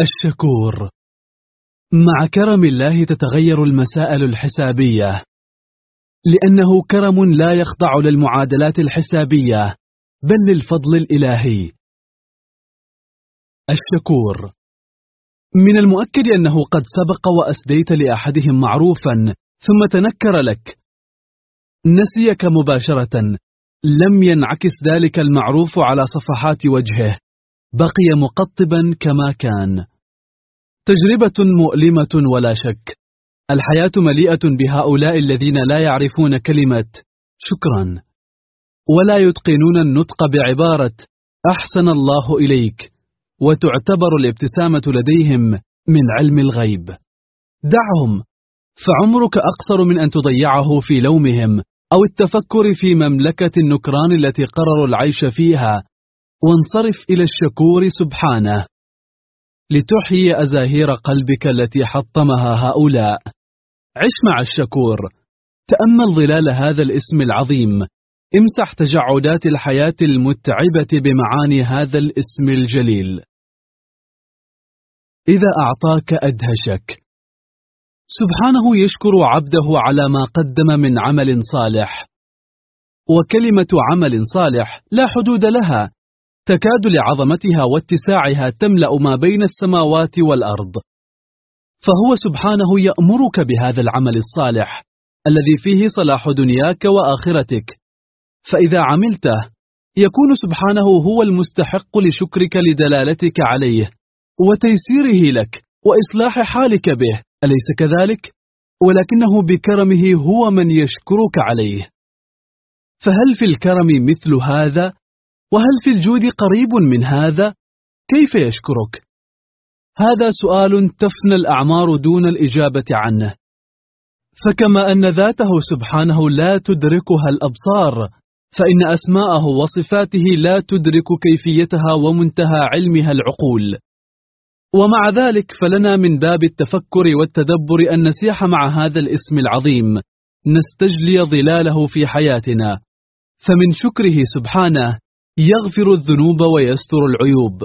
الشكور. مع كرم الله تتغير المسائل الحسابية. لأنه كرم لا يخضع للمعادلات الحسابية بل للفضل الإلهي. الشكور. من المؤكد أنه قد سبق وأسديت لأحدهم معروفا ثم تنكر لك. نسيك مباشرة. لم ينعكس ذلك المعروف على صفحات وجهه. بقي مقطبا كما كان. تجربة مؤلمة ولا شك. الحياة مليئة بهؤلاء الذين لا يعرفون كلمة شكرا ولا يتقنون النطق بعبارة أحسن الله إليك وتعتبر الابتسامة لديهم من علم الغيب. دعهم. فعمرك أقصر من أن تضيعه في لومهم أو التفكر في مملكة النكران التي قرروا العيش فيها. وانصرف إلى الشكور سبحانه لتحيي أزاهير قلبك التي حطمها هؤلاء. عش مع الشكور. تأمل ظلال هذا الاسم العظيم. امسح تجعدات الحياة المتعبة بمعاني هذا الاسم الجليل. إذا أعطاك أدهشك. سبحانه يشكر عبده على ما قدم من عمل صالح. وكلمة عمل صالح لا حدود لها. تكاد لعظمتها واتساعها تملأ ما بين السماوات والأرض فهو سبحانه يأمرك بهذا العمل الصالح الذي فيه صلاح دنياك وآخرتك فإذا عملته يكون سبحانه هو المستحق لشكرك لدلالتك عليه وتيسيره لك وإصلاح حالك به أليس كذلك؟ ولكنه بكرمه هو من يشكرك عليه فهل في الكرم مثل هذا؟ وهل في الجود قريب من هذا؟ كيف يشكرك؟ هذا سؤال تفنى الأعمار دون الإجابة عنه فكما أن ذاته سبحانه لا تدركها الأبصار فإن أسماءه وصفاته لا تدرك كيفيتها ومنتهى علمها العقول ومع ذلك فلنا من باب التفكر والتدبر أن نسيح مع هذا الاسم العظيم نستجلي ظلاله في حياتنا فمن شكره سبحانه يغفر الذنوب ويستر العيوب.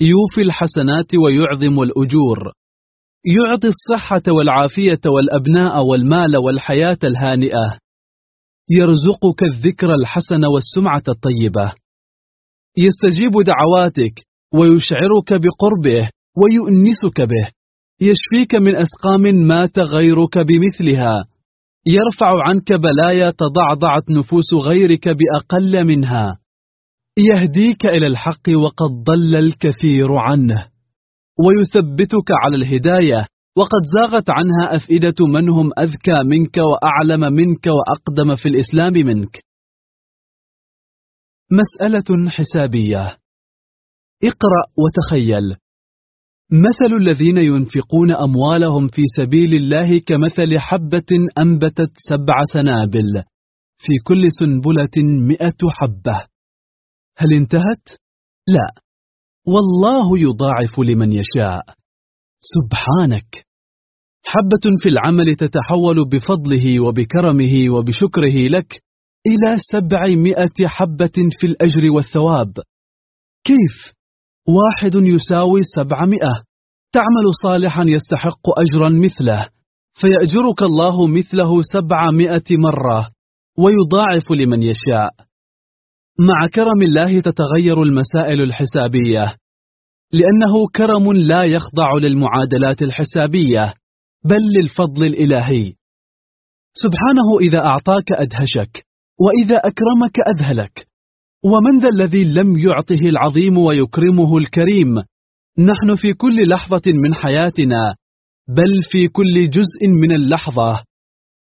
يوفي الحسنات ويعظم الأجور. يعطي الصحة والعافية والأبناء والمال والحياة الهانئة. يرزقك الذكر الحسن والسمعة الطيبة. يستجيب دعواتك ويشعرك بقربه ويؤنسك به. يشفيك من أسقام مات غيرك بمثلها. يرفع عنك بلايا تضعضعت نفوس غيرك بأقل منها. يهديك إلى الحق وقد ضل الكثير عنه ويثبتك على الهداية وقد زاغت عنها أفئدة من هم أذكى منك وأعلم منك وأقدم في الإسلام منك. مسألة حسابية. اقرأ وتخيل. مثل الذين ينفقون أموالهم في سبيل الله كمثل حبة أنبتت سبع سنابل في كل سنبلة مئة حبة. هل انتهت؟ لا. والله يضاعف لمن يشاء. سبحانك. حبة في العمل تتحول بفضله وبكرمه وبشكره لك إلى سبعمائة حبة في الأجر والثواب. كيف؟ واحد يساوي سبعمائة. تعمل صالحا يستحق أجرا مثله. فيأجرك الله مثله سبعمائة مرة. ويضاعف لمن يشاء. مع كرم الله تتغير المسائل الحسابية. لأنه كرم لا يخضع للمعادلات الحسابية بل للفضل الإلهي. سبحانه إذا أعطاك أدهشك وإذا أكرمك أذهلك. ومن ذا الذي لم يعطه العظيم ويكرمه الكريم؟ نحن في كل لحظة من حياتنا بل في كل جزء من اللحظة.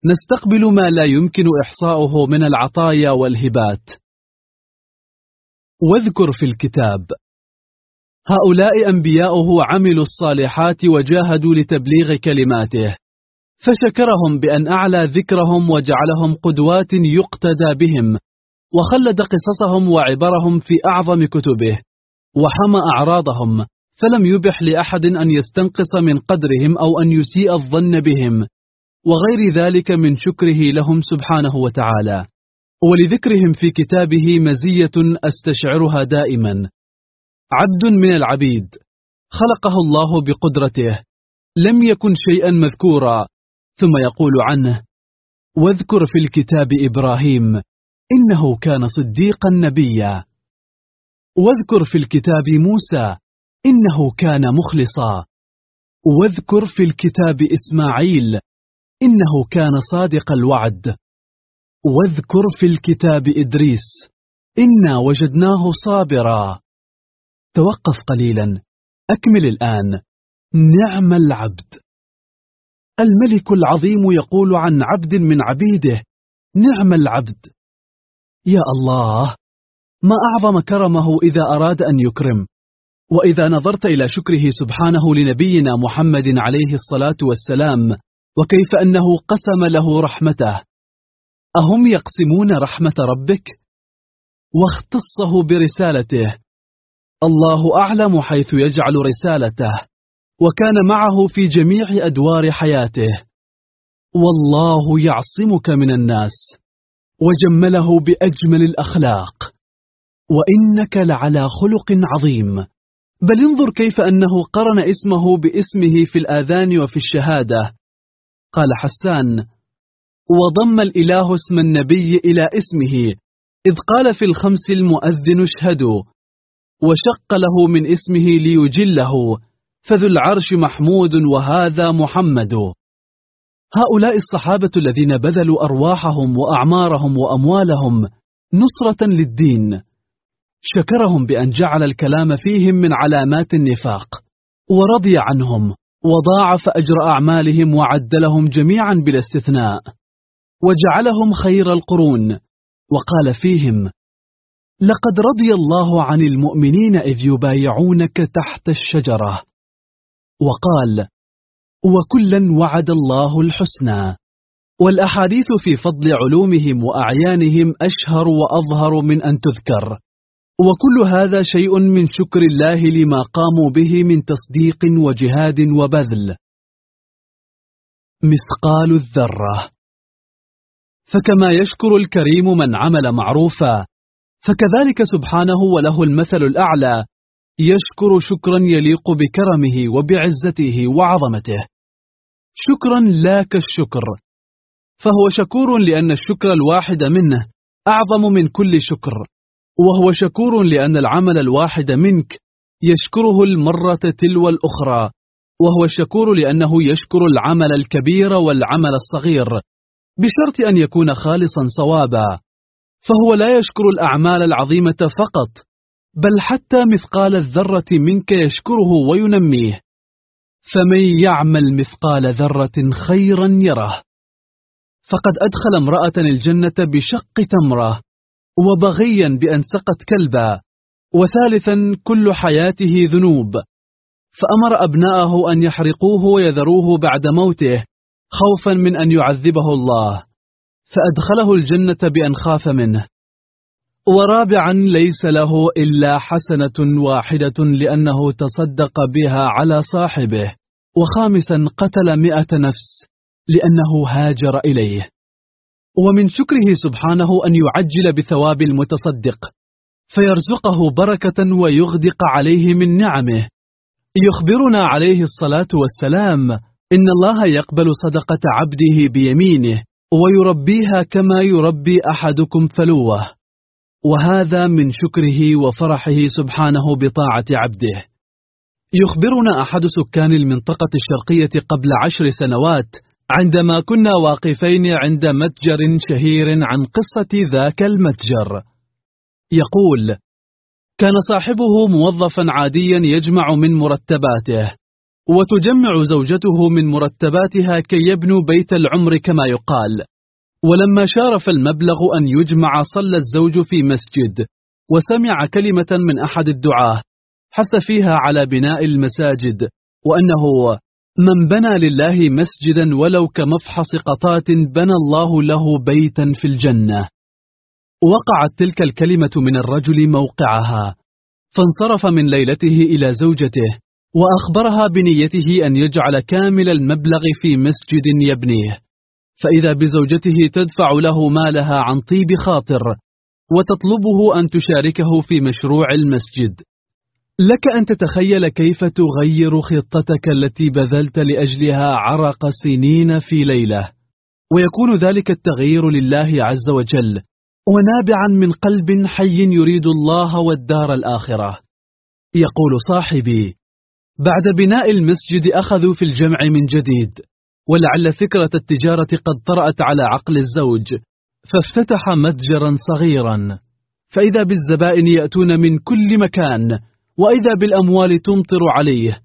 نستقبل ما لا يمكن إحصاؤه من العطايا والهبات. واذكر في الكتاب. هؤلاء أنبياؤه عملوا الصالحات وجاهدوا لتبليغ كلماته. فشكرهم بأن أعلى ذكرهم وجعلهم قدوات يقتدى بهم وخلد قصصهم وعبرهم في أعظم كتبه وحمى أعراضهم فلم يبح لأحد أن يستنقص من قدرهم أو أن يسيء الظن بهم وغير ذلك من شكره لهم سبحانه وتعالى. ولذكرهم في كتابه مزية أستشعرها دائما. عبد من العبيد. خلقه الله بقدرته. لم يكن شيئا مذكورا. ثم يقول عنه. واذكر في الكتاب إبراهيم. إنه كان صديقا نبيا. واذكر في الكتاب موسى. إنه كان مخلصا. واذكر في الكتاب إسماعيل. إنه كان صادق الوعد. واذكر في الكتاب إدريس إنا وجدناه صابرا. توقف قليلا أكمل الآن. نعم العبد. الملك العظيم يقول عن عبد من عبيده نعم العبد. يا الله ما أعظم كرمه إذا أراد أن يكرم. وإذا نظرت إلى شكره سبحانه لنبينا محمد عليه الصلاة والسلام وكيف أنه قسم له رحمته. أهم يقسمون رحمة ربك؟ واختصه برسالته. الله أعلم حيث يجعل رسالته وكان معه في جميع أدوار حياته. والله يعصمك من الناس وجمله بأجمل الأخلاق. وإنك لعلى خلق عظيم. بل انظر كيف أنه قرن اسمه باسمه في الآذان وفي الشهادة. قال حسان وضم الإله اسم النبي إلى اسمه إذ قال في الخمس المؤذن اشهدوا وشق له من اسمه ليجله فذو العرش محمود وهذا محمد. هؤلاء الصحابة الذين بذلوا أرواحهم وأعمارهم وأموالهم نصرة للدين. شكرهم بأن جعل الكلام فيهم من علامات النفاق ورضي عنهم وضاعف أجر أعمالهم وعدلهم جميعا بلا استثناء. وجعلهم خير القرون. وقال فيهم لقد رضي الله عن المؤمنين إذ يبايعونك تحت الشجرة. وقال وكلا وعد الله الحسنى. والأحاديث في فضل علومهم وأعيانهم أشهر وأظهر من أن تذكر. وكل هذا شيء من شكر الله لما قاموا به من تصديق وجهاد وبذل. مثقال الذرة. فكما يشكر الكريم من عمل معروفا. فكذلك سبحانه وله المثل الأعلى. يشكر شكرا يليق بكرمه وبعزته وعظمته. شكرا لا كالشكر. فهو شكور لأن الشكر الواحد منه أعظم من كل شكر. وهو شكور لأن العمل الواحد منك يشكره المرة تلو الأخرى. وهو شكور لأنه يشكر العمل الكبير والعمل الصغير. بشرط أن يكون خالصا صوابا فهو لا يشكر الأعمال العظيمة فقط بل حتى مثقال الذرة منك يشكره وينميه. فمن يعمل مثقال ذرة خيرا يره. فقد أدخل امرأة الجنة بشق تمرة وبغيا بأن سقت كلبا وثالثا كل حياته ذنوب. فأمر أبناءه أن يحرقوه ويذروه بعد موته خوفا من أن يعذبه الله. فأدخله الجنة بأن خاف منه. ورابعا ليس له إلا حسنة واحدة لأنه تصدق بها على صاحبه. وخامسا قتل مئة نفس لأنه هاجر إليه. ومن شكره سبحانه أن يعجل بثواب المتصدق. فيرزقه بركة ويغدق عليه من نعمه. يخبرنا عليه الصلاة والسلام إن الله يقبل صدقة عبده بيمينه ويربيها كما يربي أحدكم فلوه. وهذا من شكره وفرحه سبحانه بطاعة عبده. يخبرنا أحد سكان المنطقة الشرقية قبل عشر سنوات عندما كنا واقفين عند متجر شهير عن قصة ذاك المتجر. يقول كان صاحبه موظفا عاديا يجمع من مرتباته وتجمع زوجته من مرتباتها كي يبنوا بيت العمر كما يقال. ولما شارف المبلغ أن يجمع صلى الزوج في مسجد وسمع كلمة من أحد الدعاة حث فيها على بناء المساجد وأنه من بنى لله مسجدا ولو كمفحص قطات بنى الله له بيتا في الجنة وقعت تلك الكلمة من الرجل موقعها فانصرف من ليلته إلى زوجته وأخبرها بنيته أن يجعل كامل المبلغ في مسجد يبنيه فإذا بزوجته تدفع له مالها عن طيب خاطر وتطلبه أن تشاركه في مشروع المسجد. لك أن تتخيل كيف تغير خطتك التي بذلت لأجلها عرق سنين في ليلة. ويكون ذلك التغيير لله عز وجل ونابعا من قلب حي يريد الله والدار الآخرة. يقول صاحبي بعد بناء المسجد أخذوا في الجمع من جديد ولعل فكرة التجارة قد طرأت على عقل الزوج فافتتح متجرا صغيرا. فإذا بالزبائن يأتون من كل مكان وإذا بالأموال تمطر عليه.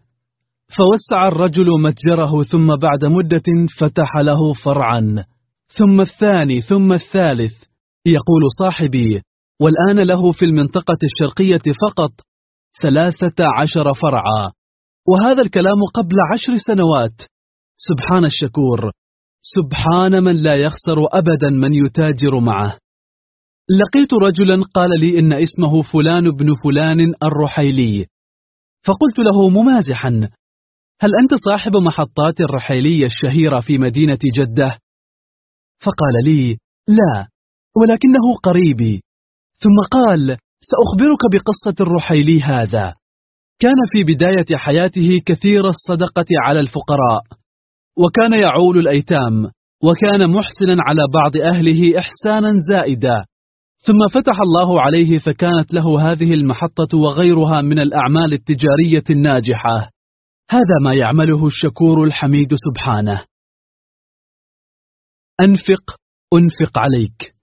فوسع الرجل متجره ثم بعد مدة فتح له فرعا. ثم الثاني ثم الثالث يقول صاحبي والآن له في المنطقة الشرقية فقط ثلاثة عشر فرعا. وهذا الكلام قبل عشر سنوات. سبحان الشكور. سبحان من لا يخسر أبدا من يتاجر معه. لقيت رجلا قال لي إن اسمه فلان بن فلان الرحيلي. فقلت له ممازحا. هل أنت صاحب محطات الرحيلية الشهيرة في مدينة جدة؟ فقال لي لا ولكنه قريبي. ثم قال سأخبرك بقصة الرحيلي هذا. كان في بداية حياته كثير الصدقة على الفقراء وكان يعول الأيتام وكان محسنا على بعض أهله إحسانا زائدا ثم فتح الله عليه فكانت له هذه المحطة وغيرها من الأعمال التجارية الناجحة. هذا ما يعمله الشكور الحميد سبحانه. أنفق أنفق عليك.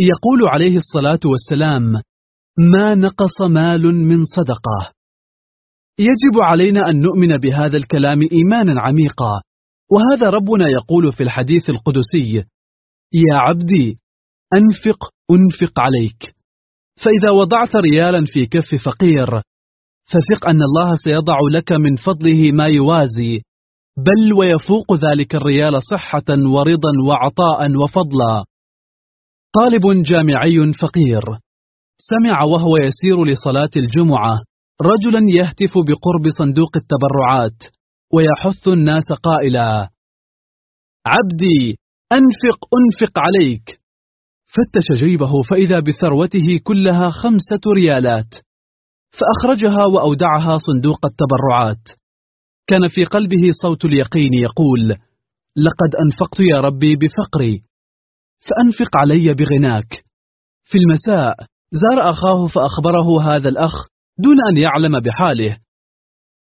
يقول عليه الصلاة والسلام ما نقص مال من صدقة. يجب علينا أن نؤمن بهذا الكلام إيمانا عميقا. وهذا ربنا يقول في الحديث القدسي يا عبدي أنفق أنفق عليك. فإذا وضعت ريالا في كف فقير فثق أن الله سيضع لك من فضله ما يوازي. بل ويفوق ذلك الريال صحة ورضا وعطاء وفضلا. طالب جامعي فقير. سمع وهو يسير لصلاة الجمعة. رجلا يهتف بقرب صندوق التبرعات ويحث الناس قائلا عبدي أنفق أنفق عليك. فتش جيبه فإذا بثروته كلها خمسة ريالات فأخرجها وأودعها صندوق التبرعات. كان في قلبه صوت اليقين يقول لقد أنفقت يا ربي بفقري فأنفق علي بغناك. في المساء زار أخاه فأخبره هذا الأخ دون أن يعلم بحاله.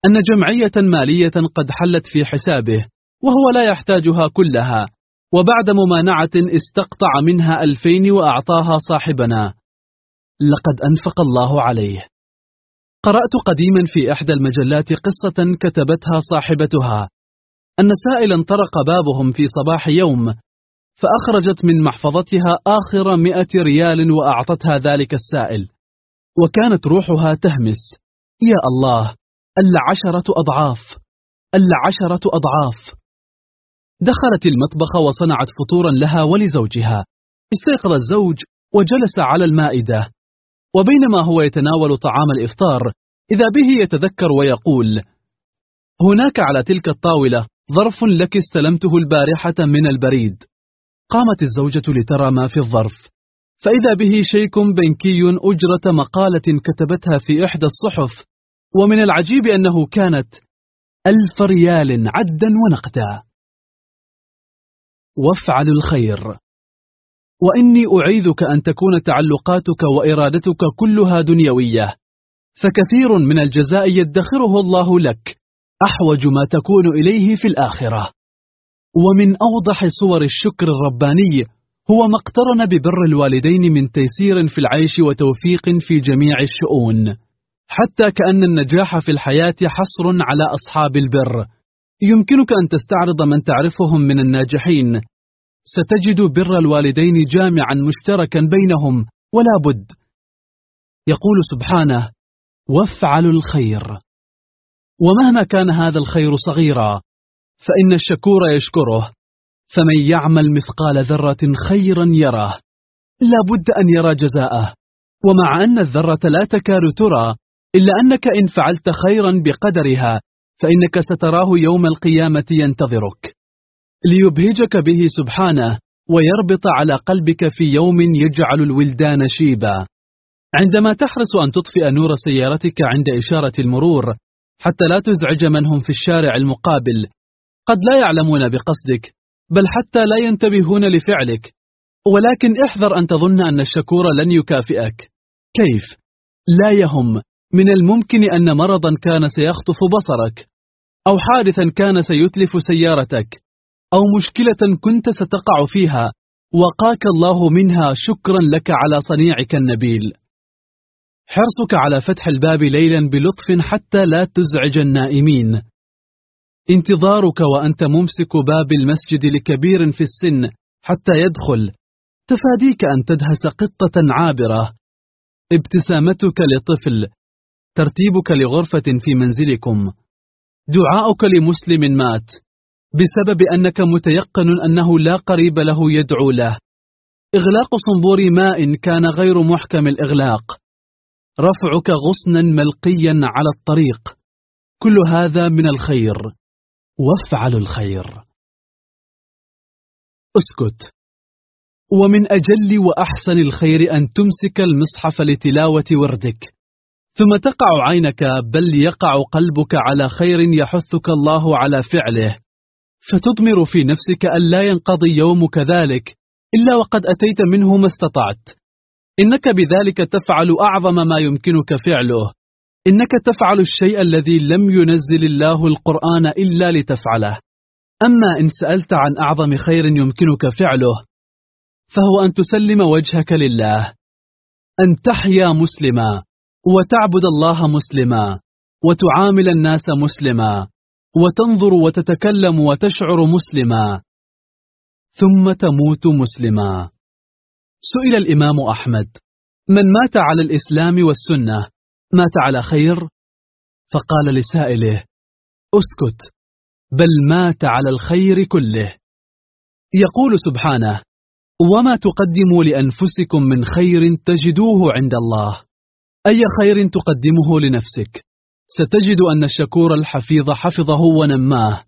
أن جمعية مالية قد حلت في حسابه وهو لا يحتاجها كلها. وبعد ممانعة استقطع منها ألفين وأعطاها صاحبنا. لقد أنفق الله عليه. قرأت قديما في إحدى المجلات قصة كتبتها صاحبتها. أن سائلا طرق بابهم في صباح يوم فأخرجت من محفظتها آخر مئة ريال وأعطتها ذلك السائل. وكانت روحها تهمس. يا الله العشرة أضعاف. العشرة أضعاف. دخلت المطبخ وصنعت فطورا لها ولزوجها. استيقظ الزوج وجلس على المائدة. وبينما هو يتناول طعام الإفطار إذا به يتذكر ويقول هناك على تلك الطاولة ظرف لك استلمته البارحة من البريد. قامت الزوجة لترى ما في الظرف. فإذا به شيك بنكي أجرة مقالة كتبتها في إحدى الصحف ومن العجيب أنه كانت ألف ريال عدا ونقدا. وافعل الخير. وإني أعيذك أن تكون تعلقاتك وإرادتك كلها دنيوية فكثير من الجزاء يدخره الله لك أحوج ما تكون إليه في الآخرة. ومن أوضح صور الشكر الرباني هو ما اقترن ببر الوالدين من تيسير في العيش وتوفيق في جميع الشؤون حتى كأن النجاح في الحياة حصر على أصحاب البر. يمكنك أن تستعرض من تعرفهم من الناجحين. ستجد بر الوالدين جامعا مشتركا بينهم ولا بد. يقول سبحانه وافعلوا الخير. ومهما كان هذا الخير صغيرا فإن الشكور يشكره. فمن يعمل مثقال ذرة خيرا يراه. لا بد أن يرى جزاءه. ومع أن الذرة لا تكاد ترى إلا أنك إن فعلت خيرا بقدرها فإنك ستراه يوم القيامة ينتظرك. ليبهجك به سبحانه ويربط على قلبك في يوم يجعل الولدان شيبا. عندما تحرص أن تطفئ نور سيارتك عند إشارة المرور حتى لا تزعج من هم في الشارع المقابل قد لا يعلمون بقصدك. بل حتى لا ينتبهون لفعلك. ولكن احذر أن تظن أن الشكور لن يكافئك. كيف؟ لا يهم. من الممكن أن مرضا كان سيخطف بصرك. أو حادثا كان سيتلف سيارتك. أو مشكلة كنت ستقع فيها. وقاك الله منها شكرا لك على صنيعك النبيل. حرصك على فتح الباب ليلا بلطف حتى لا تزعج النائمين. انتظارك وأنت ممسك باب المسجد لكبير في السن حتى يدخل. تفاديك أن تدهس قطة عابرة. ابتسامتك لطفل. ترتيبك لغرفة في منزلكم. دعاؤك لمسلم مات. بسبب أنك متيقن أنه لا قريب له يدعو له. إغلاق صنبور ماء كان غير محكم الإغلاق. رفعك غصنا ملقيا على الطريق. كل هذا من الخير. وافعل الخير. اسكت. ومن أجل وأحسن الخير أن تمسك المصحف لتلاوة وردك. ثم تقع عينك بل يقع قلبك على خير يحثك الله على فعله. فتضمر في نفسك أن لا ينقضي يومك ذلك إلا وقد أتيت منه ما استطعت. إنك بذلك تفعل أعظم ما يمكنك فعله. إنك تفعل الشيء الذي لم ينزل الله القرآن إلا لتفعله. أما إن سألت عن أعظم خير يمكنك فعله فهو أن تسلم وجهك لله أن تحيا مسلما وتعبد الله مسلما وتعامل الناس مسلما وتنظر وتتكلم وتشعر مسلما ثم تموت مسلما. سئل الإمام أحمد من مات على الإسلام والسنة مات على خير؟ فقال لسائله أسكت بل مات على الخير كله. يقول سبحانه وما تقدموا لأنفسكم من خير تجدوه عند الله. أي خير تقدمه لنفسك؟ ستجد أن الشكور الحفيظ حفظه ونماه.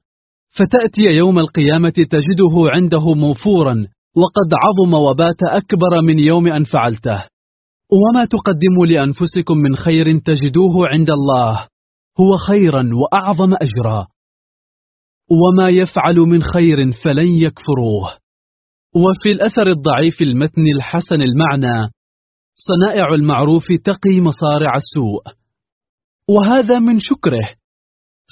فتأتي يوم القيامة تجده عنده موفورا وقد عظم وبات أكبر من يوم أن فعلته. وما تقدموا لأنفسكم من خير تجدوه عند الله. هو خيرا وأعظم أجرا. وما يفعل من خير فلن يكفروه. وفي الأثر الضعيف المتن الحسن المعنى صنائع المعروف تقي مصارع السوء. وهذا من شكره.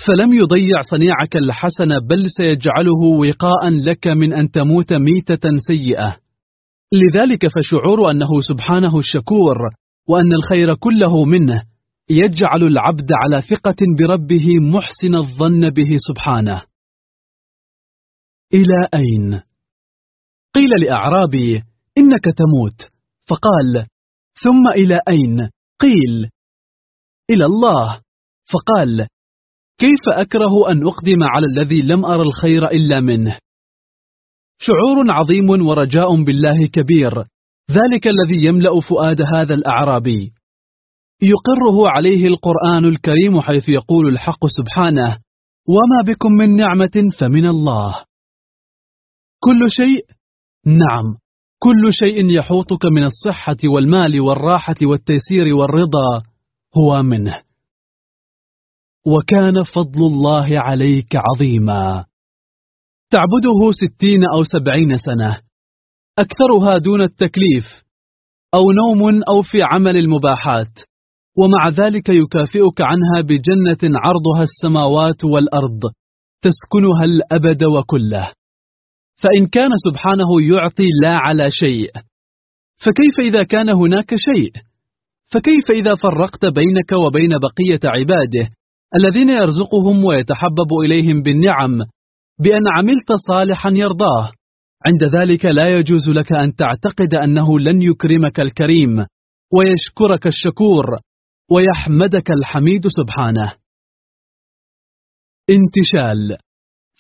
فلم يضيع صنيعك الحسن بل سيجعله وقاء لك من أن تموت ميتة سيئة. لذلك فشعور أنه سبحانه الشكور وأن الخير كله منه يجعل العبد على ثقة بربه محسن الظن به سبحانه إلى أين؟ قيل لأعرابي إنك تموت فقال ثم إلى أين؟ قيل إلى الله فقال كيف أكره أن أقدم على الذي لم أرى الخير إلا منه شعور عظيم ورجاء بالله كبير. ذلك الذي يملأ فؤاد هذا الأعرابي. يقره عليه القرآن الكريم حيث يقول الحق سبحانه وما بكم من نعمة فمن الله. كل شيء؟ نعم. كل شيء يحوطك من الصحة والمال والراحة والتيسير والرضا هو منه. وكان فضل الله عليك عظيما. تعبده ستين أو سبعين سنة. أكثرها دون التكليف أو نوم أو في عمل المباحات. ومع ذلك يكافئك عنها بجنة عرضها السماوات والأرض تسكنها الأبد وكله. فإن كان سبحانه يعطي لا على شيء فكيف إذا كان هناك شيء؟ فكيف إذا فرقت بينك وبين بقية عباده الذين يرزقهم ويتحبب إليهم بالنعم بأن عملت صالحا يرضاه. عند ذلك لا يجوز لك أن تعتقد أنه لن يكرمك الكريم ويشكرك الشكور ويحمدك الحميد سبحانه. انتشال.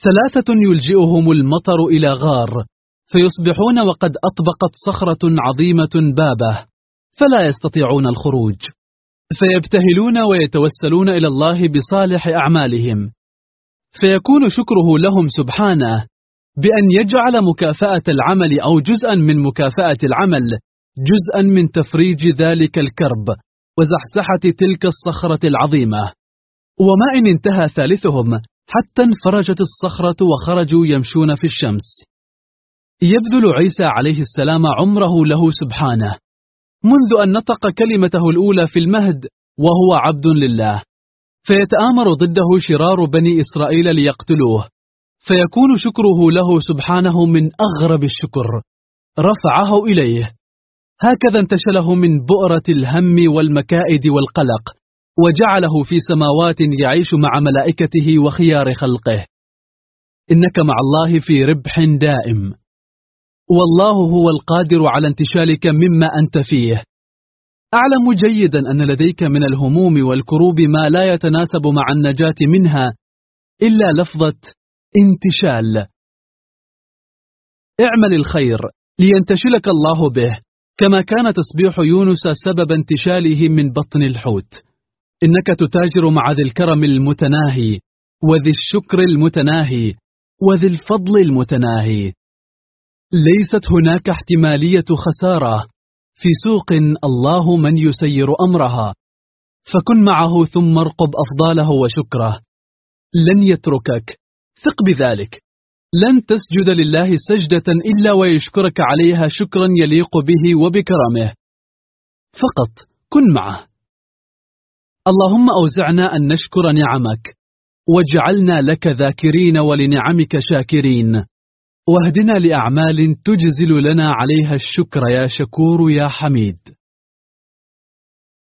ثلاثة يلجئهم المطر إلى غار فيصبحون وقد أطبقت صخرة عظيمة بابه فلا يستطيعون الخروج. فيبتهلون ويتوسلون إلى الله بصالح أعمالهم. فيكون شكره لهم سبحانه بأن يجعل مكافأة العمل أو جزءا من مكافأة العمل جزءا من تفريج ذلك الكرب وزحزحة تلك الصخرة العظيمة. وما إن انتهى ثالثهم حتى انفرجت الصخرة وخرجوا يمشون في الشمس. يبذل عيسى عليه السلام عمره له سبحانه. منذ أن نطق كلمته الأولى في المهد وهو عبد لله. فيتآمر ضده شرار بني إسرائيل ليقتلوه. فيكون شكره له سبحانه من أغرب الشكر. رفعه إليه. هكذا انتشله من بؤرة الهم والمكائد والقلق وجعله في سماوات يعيش مع ملائكته وخيار خلقه. إنك مع الله في ربح دائم. والله هو القادر على انتشالك مما أنت فيه. أعلم جيدا أن لديك من الهموم والكروب ما لا يتناسب مع النجاة منها إلا لفظة انتشال. اعمل الخير لينتشلك الله به كما كان تسبيح يونس سبب انتشاله من بطن الحوت. إنك تتاجر مع ذي الكرم المتناهي وذي الشكر المتناهي وذي الفضل المتناهي. ليست هناك احتمالية خسارة في سوق الله من يسير أمرها. فكن معه ثم ارقب أفضاله وشكره. لن يتركك. ثق بذلك. لن تسجد لله سجدة إلا ويشكرك عليها شكرا يليق به وبكرمه. فقط كن معه. اللهم أوزعنا أن نشكر نعمك. واجعلنا لك ذاكرين ولنعمك شاكرين. واهدنا لأعمال تجزل لنا عليها الشكر يا شكور يا حميد.